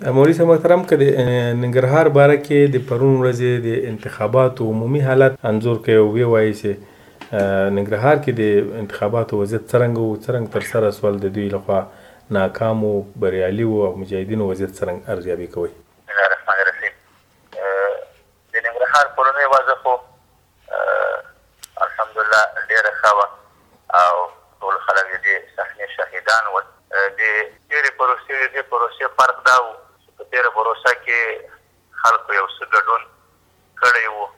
مولوي صاحب محترم که د ننګرهار باره کې د پرون ورځې د انتخاباتو عمومي حالت انځور کوي او وی وایي چې ننګرهار کې د انتخاباتو وضعیت څرنګه وو څرنګه تر سره سول د دوی لخوا ناکام وو بریالي وو او مجاهدینو وضعیت څرنګه ارزیابي کوئ. بسم الله الرحمن الرحیم د ننګرهار پرونۍ وضع خو الحمدالله ډېره ښه وه او ټول خلک د دې صحنې شهیدان ول. د تېرې پروسې د دې پروسې فرق دا و چې په تېره پروسه کې خلکو یو څه ګډون کړی و،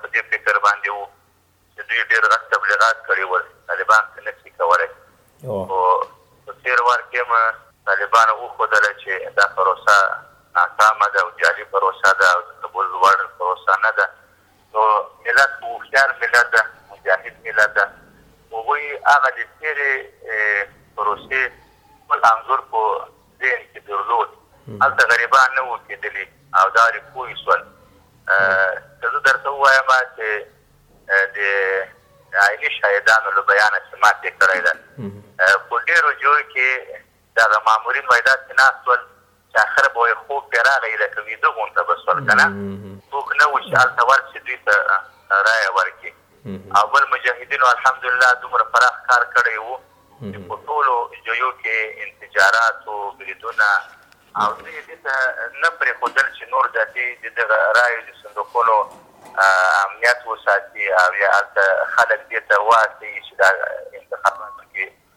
په دې فکر باندې و چې دوی ډېر غټ تبلیغات کړي ول، طالبان څه نه شي کولای، خو په تېر وار کې هم طالبانو وښودله چې دا پروسه ناکامه ده او جعلي پروسه ده او د قبول وړ پروسه نه ده. نو ملت خو هوښیار ملت ده، مجاهد ملت ده، هغوی هغه د تېرې پروسې ټول انځور په ذهن کې درلود، هلته غریبان نه وو کېدلي او دا ورې پوه شول. که زه درته ووایم چې د عیني شاهدانو له بیانه چې ماتې کړې ده، په ډېرو ځایو کې، دغه مامورین وای داسې ناست ول چې اخر به وای خوب پرې راغی لکه ویده غونته به شول کنه څوک نه وو چې هلته ورشي دوی ته رایه ورکړي او بل مجاهدینو الحمدالله دومره پراخ کار کړی وو چې په ټولو جویو کې انفجاراتو بریدونه او دوی دې ته نه پرېښودل چې نور جاتي د دغه رایو د صندوقونو امنیت وساتي او یا هلته خلک دې ته وهڅوي چې دا انتخاباتو کې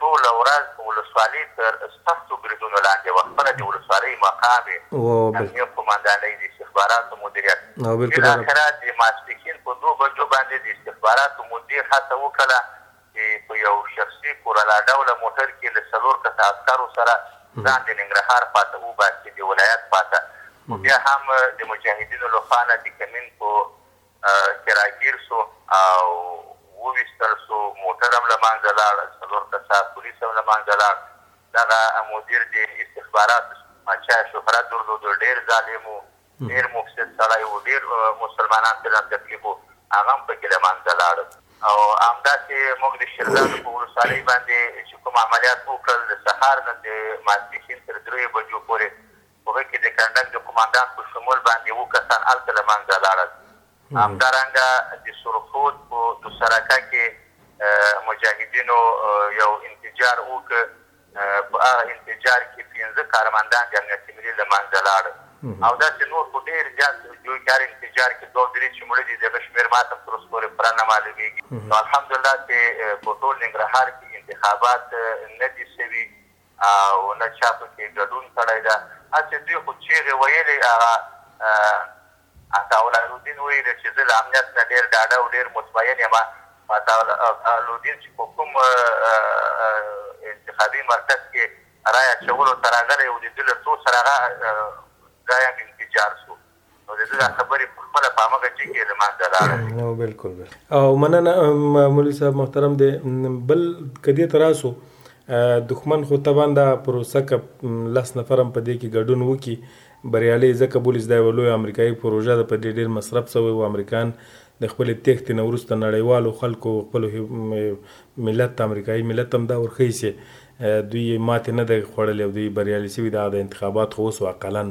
ټوله ورځ ولسوالي تر سختو بریدونو لاندې وه، خپله د ولسوالۍ مقام، امنیه قوماندانۍ، د استخباراتو مدیریت، بالاخره د ماسپښین په دوو بجو باندې د استخباراتو مدیر هڅه وکړله چې په یو شخصي کورولا ډوله موټر کې له څلور کسه عسکرو سره ځان د ننګرهار خوا ته وباسي، د ولایت خوا ته، خو بیا هم د مجاهدینو له خوا نه د کمین په کې راګیر شو او وویستل شو، موټر هم له منځه لاړ، څلور کسه پولیس هم له منځه لاړ، دغه مدیر د استخباراتو مچه شهرت درلود، ډیر ظالم و، ډیر مفسد سړی و، ډیر مسلمانان ترې نه تکلیف و، هغه هم پکې له منځه لاړ. او همداسې موږ د شیرزادو په ولسوالۍ باندې چې کوم عملیات وکړل، د سهار نه د ماسپښین تر دریو بجو پورې هغه کې د کنډک د قوماندان په شمول باندې اووه کسان هلته له منځه لاړل. همدارنګه د سرخود په دوسرکه کې مجاهدینو یو انفجار وکړ، په هغه انفجار کې پنځه کارمندان د امنیت ملي له منځه لاړل او داسې نور خو ډېر زیات جوړ چې هر انفجار کې دوه او درې چې مړه دي د هغه شمېر ماته هم تر اوسه پورې پوره نه معلومېږي. نو الحمدالله چې په ټول ننګرهار کې انتخابات نه دي شوي او نه چا پکې ګډون کړی ده هسې دوی خو چیغې ویلې هغه عطاالعلودین ویلې چې زه له امنیت نه ډیر ډاډه او ډیر مطمین یم خو عطاالعلودین چې په کوم انتخابي مرکز کې رای اچولو ته راغلی و د ده له تلو سره هغه ځای هم انفجار شو. نو د ده دا خبرې په خپله په همغه جي کې له منځه لاړلې. نو بلکل بلکل او مننه مولوي صاحب محترم دی بل که دې ته راسو دښمن خو طبعا دا پروسه که لس نفر هم په دې کې ګډون وکړي بریالي ځکه بولي چې دا یوه لویه امریکایي پروژه ده په دې ډېر مصرف شوی و امریکایان د خپلې تېښتې نه وروسته نړیوالو خلکو خپلو ملت ته امریکایي ملت هم دا ورښیي چې دوی یې ماتې نه ده خوړلې او دوی بریالي شوي دغه د انتخابات خو اوس واقعا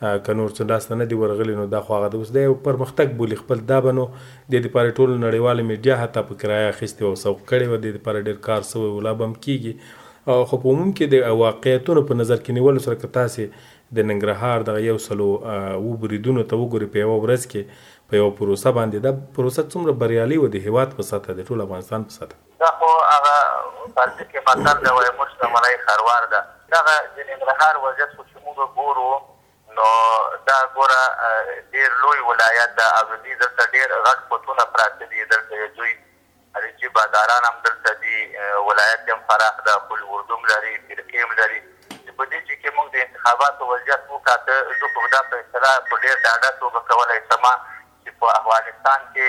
که نور څه لاسته نه دي ورغلي نو دا خو هغه اوس دی او پرمختګ بولي خپل دا به نو دې دپاره ټول نړیواله میډیا حتی په کرایه اخیستې او سوق کړې وه دې دپاره ډیر کار سوی او لا به هم کیږي خو په عموم کې د واقعیتونو په نظر کې نیولو سره که تاسې د ننګرهار دغه یو سل او اووه بریدونو ته وګوري په یوه ورځ کې په یوه پروسه باندې دا پروسه څومره بریالۍ وه د هیواد په سطح د ټول افغانستان په سطح دا خو هغه فارسي کې متل ده وايي موش د ملایې خروار ده دغه د ننګرهار وضعیت خو چې موږ ګورو نو دا ګوره ډېر لوی ولایت ده او د دوی دلته ډېر غټ پوتونه پراته دي دلته د دوی خارجي باداران هم دلته دي ولایت یې هم پراخ ده خولي اردو هم لري فرقې هم لري چې په دې جي کې موږ د انتخاباتو وضعیت وکاته زه خو دا په اصطلاح په ډېر ډاډه توګه کولای شم چې په افغانستان کې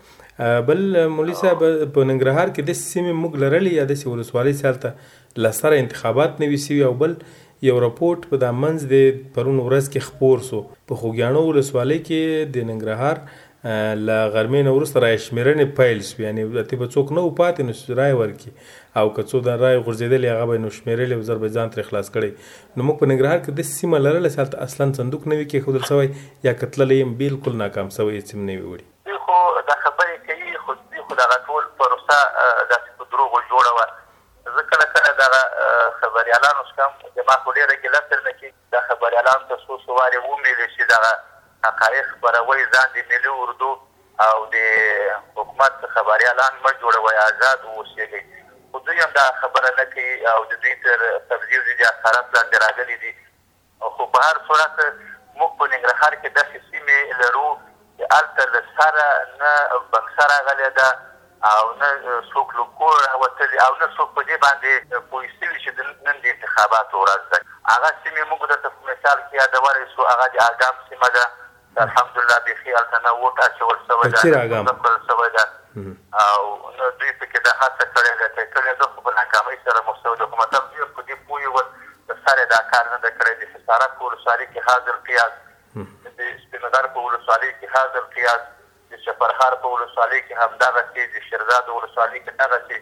بل مولوي صاحب په ننګرهار کې داسې سیمې موږ لرلې یا داسې ولسوالۍ چې هلته له سره انتخابات نه وي سوي او بل یو رپورټ په دا منځ د پرون ورځ کې خپور سو په خوږیاڼو ولسوالۍ کې د ننګرهار له غرمې نه وروسته رایه شمېرنې پیل سوې یعنې اتې به څوک نه و پاتې نو رایه ورکړي او که څو د رایې غورځېدلې هغه به یې نو شمېرلې او زر به یې ځان ترې خلاص کړی نو موږ په ننګرهار کې داسې سیمه لرله چې هلته اصلا صندوق نه وي کېښودل سوی یا که تللی یم بلکل ناکام سوی هېڅ هم نه وي وړي دوی خو دا خبرې کوي خو دوی خو دغه ټول پروسه داسې په دروغو جوړه وه زه کله کله دغه خبریالان اوس کوم زما خو ډېره ګیله ترنه کېږي چې دا خبریالانو ته څو څو وارې ومېلې چې دغه حقایق خپروئ ځان د ملي اردو او د حکومت خبریالان مه جوړوئ ازاد واوسېږئ خو دوی هم دغه خبره نه کوي او د دوی تر تبذیر د جاسارت لاندې راغلي دي. خو په هر صورت موږ په ننګرهار کې داسې سیمې لرو چې هلته له سره نه بکسه راغلې ده او نه څوک له کوره راوتلي او نه څوک په دې باندې پوه شوي چې نن د انتخاباتو ورځ ده. هغه سیمې موږ درته په مثال کې یادولی شو، هغه د اګام سیمه ده. الحمدالله بیخی هلته نه ووټ اچول سوی ده نه څه کړل سوی ده او نه دوی پکی دا هڅه کړی ده که کړی ده خو په ناکامی سره مخ سوی ده خو مطلب ډیر په دی پوه ول د سر یی دا کار نه ده کړی د حصارک په ولسوالی کی هذا القیاس د سپین غر په ولسوالی کی هذا القیاس د چپرهار په ولسوالی کی همدغسی د شیرزاد ولسوالی کی دغسی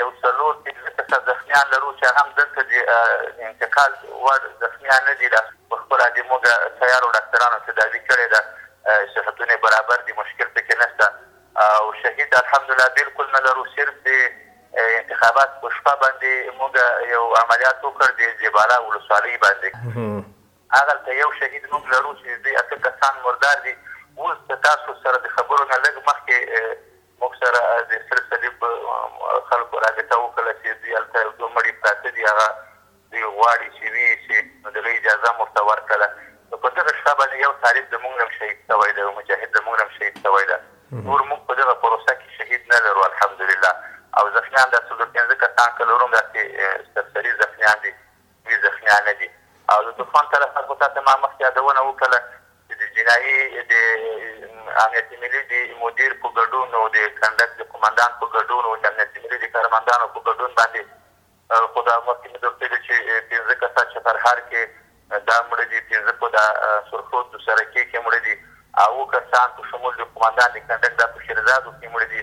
یو څلور پنځه کسه زخمیان لرو چه هم دلته د انتقال وړ زخمیان ندی لا په خپله د موږ تیارو ډاکترانو تداوی کړی ده صحتونه برابر دی مشکل پکی نشته او شهید الحمدالله بلکل نلرو صرف د انتخابات په شپه باندی موږ یو عملیات وکړ د زیبالا ولسوالی باندی. هغلته یو شهید موږ لرو چې دوی اته کسان مردار دي اوس د تاسو سره د خبرو نه لږ مخکې موږ سره د سره صلیب خلکو رابطه وکړله چې دوی هلته یو دوه مړي پراته دي هغه دوی غواړي چې ویې شي نو د هغې اجازه مو ورته ورکړله نو په دغه شپه باندې یو طالب له موږ نه هم شهید شوی ده یو مجاهد له موږ نه هم شهید شوی ده نور موږ په دغه پروسه کې شهید نه لرو الحمدلله او زخمیان دا څلور پنځه کسان که لرو هم داسې سرسري زخمیان دي. دي زخمیانه دي او د دښمن سره خلکو تاسو ما مخکې یادونه وکړله چې د جنایي د امنیت ملي د مدیر په ګډون او د کنډک د قومندان په ګډون او د امنیت ملي د کارمندانو په ګډون باندې خو دا مخکې مې درته ویلي چې پنځه کسه چې فرهار کې دا مړه دي پنځه په دا سرخود د سرکې کې مړه دي او کسان په شمول د قومندان د کنډک دا په شیرزادو کې مړه دي.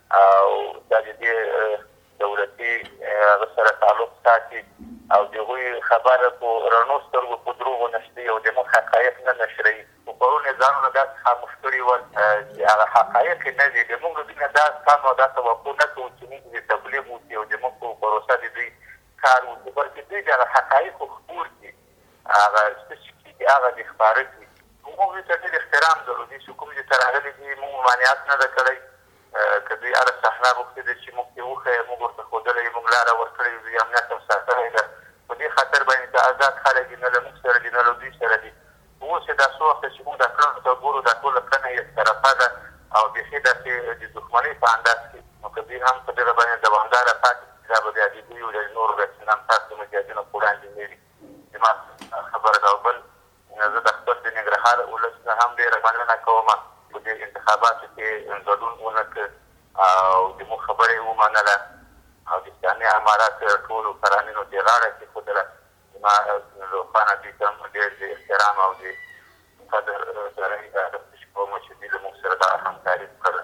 او دا د دې دولتي هغه سره تعلق ساتي او د هغوی خبره په رڼو سترګو په دروغو نشتي او زموږ حقایق نه نشروي. خو پرون یې ځانونه داسې خاموش کړي ول چې هغه حقایق یې نه وي. د موږ له دوی نه دا تمه او دا توقع نه کوو چې موږ د تبلیغ وکړي او زموږ په پروسه د دوی کار وکړي، بلکې دوی د هغه حقایقو خپور کړي، هغه څه چې کېږي هغه دې خپاره کړي. موږ دوی ته ډېر احترام لرو، دوی چې کوم ځای ته راغلي دي موږ ممانعت نه دی کړی. که دوی هره صحنه غوښتې ده چی موږ ته وښیه موږ ورته ښودلی یو موږ لاره ورکړی ده دوی امنیت هم ساتلی ده په دی خاطر باندی که ازاد خلک دی نه له موږ سره دی نه له دوی سره دی خو اوس یی دا څو وخته چی موږ دا کړنو ته ګورو دا ټوله کړنه یی یک طرفه ده او بیخی داسی دی دښمنۍ په انداز کی نو که دوی هم په دغه باندی دوامداره پاتی شی دا به بیا دی دوی او دی نورو رسنیو هم تاسو مجاهدینو په وړاندی نه وی زما خبره ده او بل زه د خپل د ننګرهار اولس نه هم ډېره مننه کوم په دې انتخاباتو کې ګډون ونه کړ او زموږ خبره یې ومنله او د اسلامي امارت ټولو فرامینو ته یې غاړه کېښودله. زما روښانه دوی ته ډېر د احترام او د قدر درنې ادب پېش کوم چې دوی له موږ سره دغه همکاري وکړله.